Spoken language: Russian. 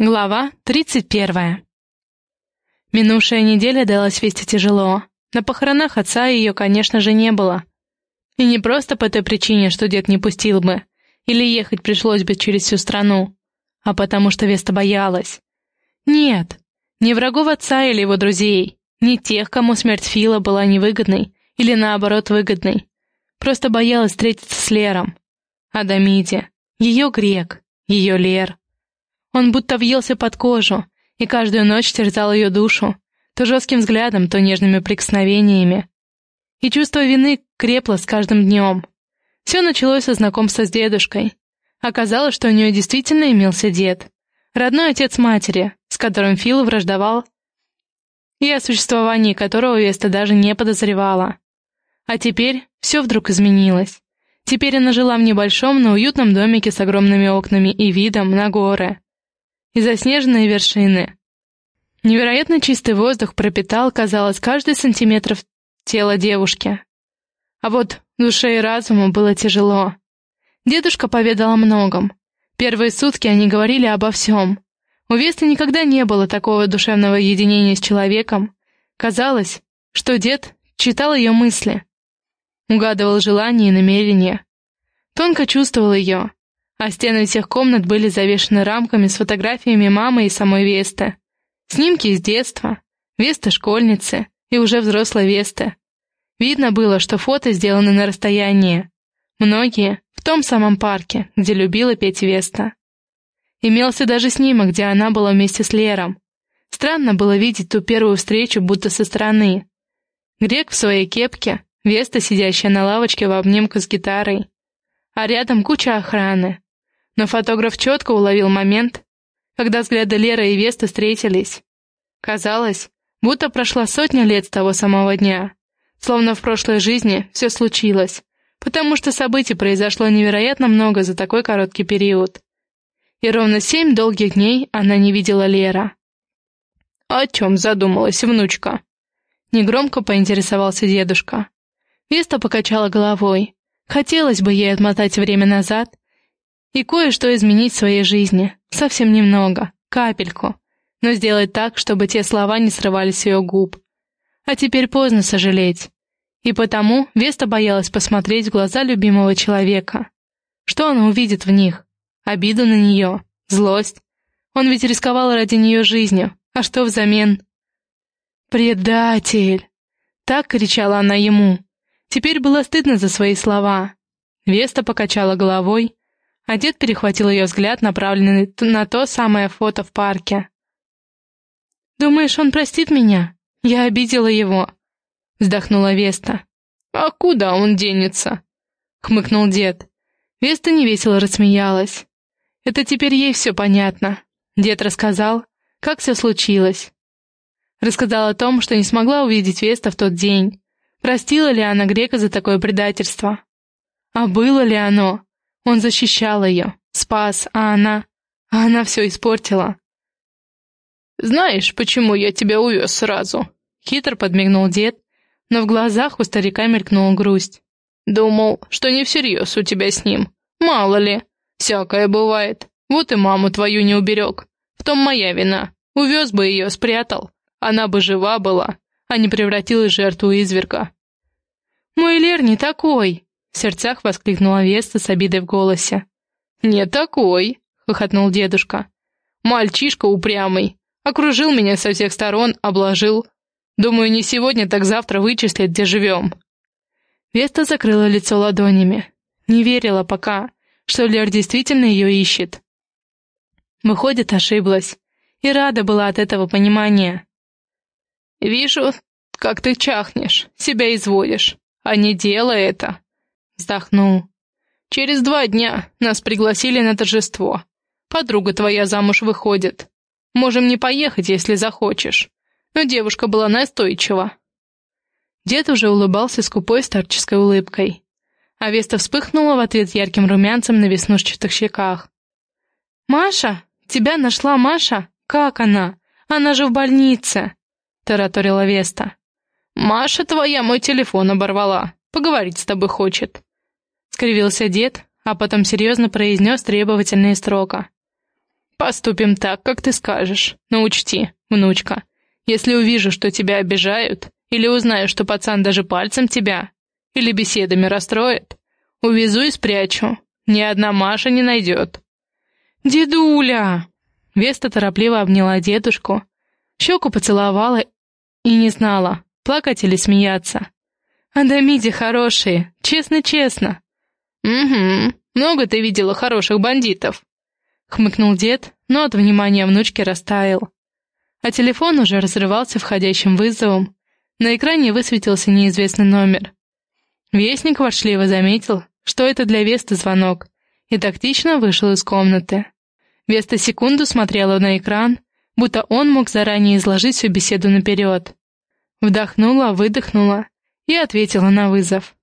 Глава 31. Минувшая неделя далась вести тяжело. На похоронах отца ее, конечно же, не было. И не просто по той причине, что дед не пустил бы, или ехать пришлось бы через всю страну, а потому что Веста боялась. Нет, не врагов отца или его друзей, не тех, кому смерть Фила была невыгодной или, наоборот, выгодной. Просто боялась встретиться с Лером. Адамиде, ее грек, ее Лер. Он будто въелся под кожу, и каждую ночь терзал ее душу, то жестким взглядом, то нежными прикосновениями. И чувство вины крепло с каждым днем. Все началось со знакомства с дедушкой. Оказалось, что у нее действительно имелся дед. Родной отец матери, с которым Фил враждовал, и о существовании которого Веста даже не подозревала. А теперь все вдруг изменилось. Теперь она жила в небольшом, но уютном домике с огромными окнами и видом на горы и заснеженные вершины. Невероятно чистый воздух пропитал, казалось, каждый сантиметр тела девушки. А вот душе и разуму было тяжело. Дедушка поведал о многом. Первые сутки они говорили обо всем. У Весты никогда не было такого душевного единения с человеком. Казалось, что дед читал ее мысли, угадывал желания и намерения. Тонко чувствовал ее, а стены всех комнат были завешены рамками с фотографиями мамы и самой Весты. Снимки из детства, Веста школьницы и уже взрослой Весты. Видно было, что фото сделаны на расстоянии. Многие в том самом парке, где любила петь Веста. Имелся даже снимок, где она была вместе с Лером. Странно было видеть ту первую встречу будто со стороны. Грек в своей кепке, Веста, сидящая на лавочке в обнимку с гитарой. А рядом куча охраны, но фотограф четко уловил момент, когда взгляды Леры и Весты встретились. Казалось, будто прошла сотня лет с того самого дня. Словно в прошлой жизни все случилось, потому что событий произошло невероятно много за такой короткий период. И ровно семь долгих дней она не видела Лера. «О чем задумалась внучка?» Негромко поинтересовался дедушка. Веста покачала головой. Хотелось бы ей отмотать время назад и кое-что изменить в своей жизни. Совсем немного, капельку. Но сделать так, чтобы те слова не срывались с ее губ. А теперь поздно сожалеть. И потому Веста боялась посмотреть в глаза любимого человека. Что она увидит в них? Обиду на нее? Злость? Он ведь рисковал ради нее жизнью. А что взамен? «Предатель!» Так кричала она ему. Теперь было стыдно за свои слова. Веста покачала головой, а дед перехватил ее взгляд, направленный на то самое фото в парке. «Думаешь, он простит меня? Я обидела его», — вздохнула Веста. «А куда он денется?» — хмыкнул дед. Веста невесело рассмеялась. «Это теперь ей все понятно». Дед рассказал, как все случилось. Рассказал о том, что не смогла увидеть Веста в тот день. Простила ли она Грека за такое предательство? А было ли оно? Он защищал ее, спас, а она... А она все испортила. «Знаешь, почему я тебя увез сразу?» Хитро подмигнул дед, но в глазах у старика мелькнула грусть. «Думал, что не всерьез у тебя с ним. Мало ли, всякое бывает. Вот и маму твою не уберег. В том моя вина. Увез бы ее, спрятал. Она бы жива была, а не превратилась в жертву изверга». «Мой Лер не такой!» В сердцах воскликнула Веста с обидой в голосе. «Не такой», — хохотнул дедушка. «Мальчишка упрямый. Окружил меня со всех сторон, обложил. Думаю, не сегодня, так завтра вычислит, где живем». Веста закрыла лицо ладонями. Не верила пока, что Лер действительно ее ищет. Выходит, ошиблась. И рада была от этого понимания. «Вижу, как ты чахнешь, себя изводишь. А не делай это. Вздохнул. «Через два дня нас пригласили на торжество. Подруга твоя замуж выходит. Можем не поехать, если захочешь». Но девушка была настойчива. Дед уже улыбался скупой старческой улыбкой. А Веста вспыхнула в ответ ярким румянцем на веснушчатых щеках. «Маша? Тебя нашла Маша? Как она? Она же в больнице!» — тараторила Веста. «Маша твоя мой телефон оборвала. Поговорить с тобой хочет. — скривился дед, а потом серьезно произнес требовательные строка. «Поступим так, как ты скажешь. Но учти, внучка, если увижу, что тебя обижают, или узнаю, что пацан даже пальцем тебя, или беседами расстроит, увезу и спрячу. Ни одна Маша не найдет». «Дедуля!» Веста торопливо обняла дедушку, щеку поцеловала и не знала, плакать или смеяться. «Адамиди хорошие, честно-честно». «Угу, много ты видела хороших бандитов», — хмыкнул дед, но от внимания внучки растаял. А телефон уже разрывался входящим вызовом. На экране высветился неизвестный номер. Вестник воршливо заметил, что это для Весты звонок, и тактично вышел из комнаты. Веста секунду смотрела на экран, будто он мог заранее изложить всю беседу наперед. Вдохнула, выдохнула и ответила на вызов.